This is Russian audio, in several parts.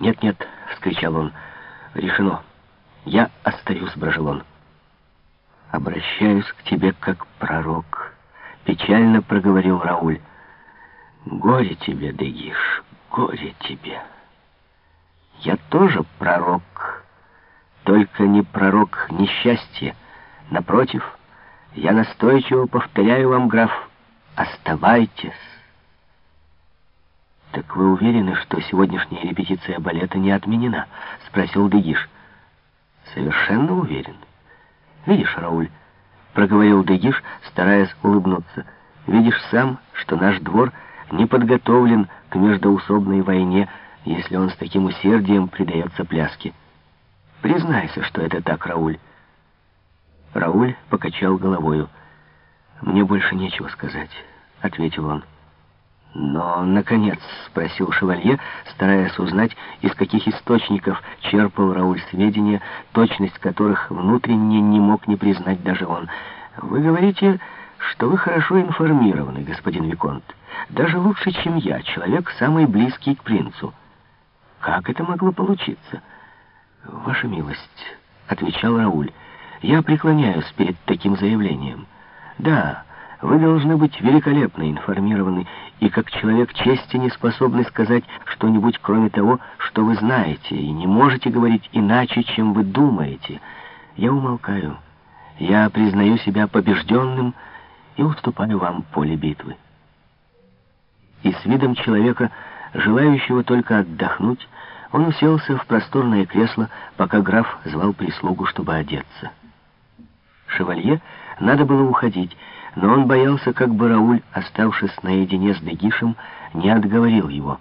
«Нет-нет», — вскричал он, — «решено. Я остаюсь, Брожелон». «Обращаюсь к тебе как пророк», — печально проговорил Рауль. «Горе тебе, Дегиш, горе тебе. Я тоже пророк, только не пророк несчастья. Напротив, я настойчиво повторяю вам, граф, оставайтесь». «Так вы уверены, что сегодняшняя репетиция балета не отменена?» — спросил Дегиш. «Совершенно уверен. Видишь, Рауль?» — проговорил Дегиш, стараясь улыбнуться. «Видишь сам, что наш двор не подготовлен к междоусобной войне, если он с таким усердием предается пляске. Признайся, что это так, Рауль». Рауль покачал головою. «Мне больше нечего сказать», — ответил он. «Но, наконец», — спросил шевалье, стараясь узнать, из каких источников черпал Рауль сведения, точность которых внутренне не мог не признать даже он. «Вы говорите, что вы хорошо информированы, господин Виконт. Даже лучше, чем я, человек самый близкий к принцу. Как это могло получиться?» «Ваша милость», — отвечал Рауль, — «я преклоняюсь перед таким заявлением. Да, вы должны быть великолепно информированы и как человек чести не способны сказать что-нибудь кроме того, что вы знаете, и не можете говорить иначе, чем вы думаете. Я умолкаю. Я признаю себя побежденным и уступаю вам поле битвы. И с видом человека, желающего только отдохнуть, он уселся в просторное кресло, пока граф звал прислугу, чтобы одеться. Шевалье надо было уходить, но он боялся, как бы Рауль, оставшись наедине с Дегишем, не отговорил его.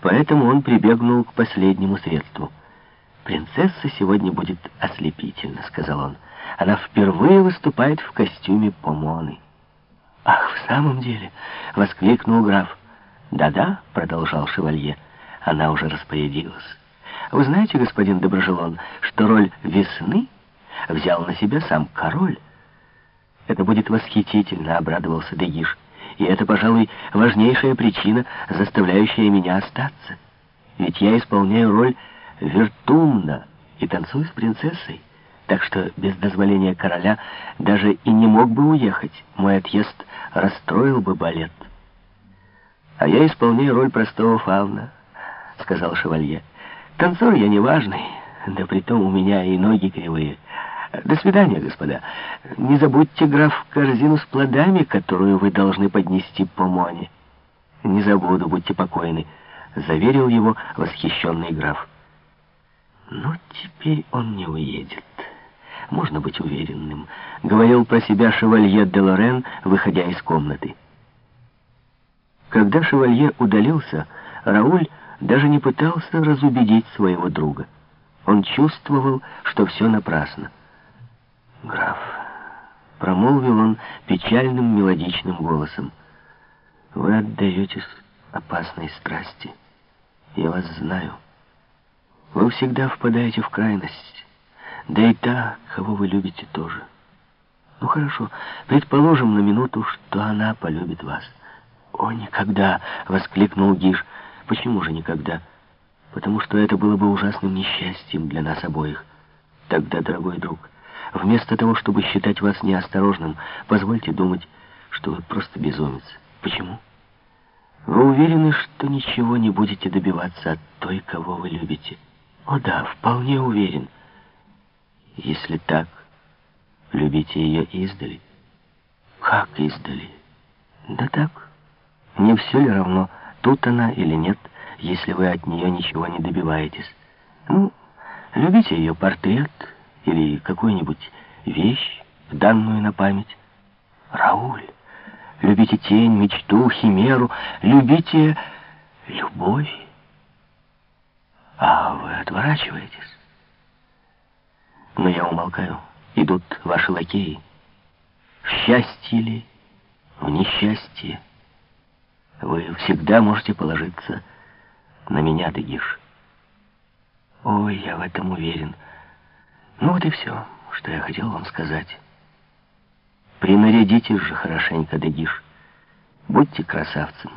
Поэтому он прибегнул к последнему средству. «Принцесса сегодня будет ослепительна», — сказал он. «Она впервые выступает в костюме помоны». «Ах, в самом деле!» — воскликнул граф. «Да-да», — продолжал шевалье, — «она уже распорядилась. Вы знаете, господин Доброжелон, что роль весны взял на себя сам король?» Это будет восхитительно, обрадовался Дегиш. И это, пожалуй, важнейшая причина, заставляющая меня остаться. Ведь я исполняю роль Вертумна и танцую с принцессой. Так что без дозволения короля даже и не мог бы уехать. Мой отъезд расстроил бы балет. «А я исполняю роль простого фауна», — сказал шевалье. «Танцор я неважный, да притом у меня и ноги кривые». До свидания, господа. Не забудьте, граф, корзину с плодами, которую вы должны поднести по Моне. Не забуду, будьте покойны, заверил его восхищенный граф. Но теперь он не уедет. Можно быть уверенным, говорил про себя шевалье де Лорен, выходя из комнаты. Когда шевалье удалился, Рауль даже не пытался разубедить своего друга. Он чувствовал, что все напрасно. «Граф», — промолвил он печальным мелодичным голосом, — «вы отдаетесь опасной страсти. Я вас знаю. Вы всегда впадаете в крайность, да и та, кого вы любите, тоже. Ну хорошо, предположим на минуту, что она полюбит вас». «О, никогда!» — воскликнул Гиш. «Почему же никогда?» «Потому что это было бы ужасным несчастьем для нас обоих. Тогда, дорогой друг...» Вместо того, чтобы считать вас неосторожным, позвольте думать, что вы просто безумец. Почему? Вы уверены, что ничего не будете добиваться от той, кого вы любите? О да, вполне уверен. Если так, любите ее издали. Как издали? Да так. Не все ли равно, тут она или нет, если вы от нее ничего не добиваетесь? Ну, любите ее портрет или какую-нибудь вещь, данную на память. Рауль, любите тень, мечту, химеру, любите любовь. А вы отворачиваетесь. Но я умолкаю. Идут ваши лакеи. В счастье ли, в несчастье, вы всегда можете положиться на меня, Дегиш. Ой, я в этом уверен. Ну вот и все, что я хотел вам сказать. Принарядитесь же хорошенько, Дегиш. Будьте красавцем.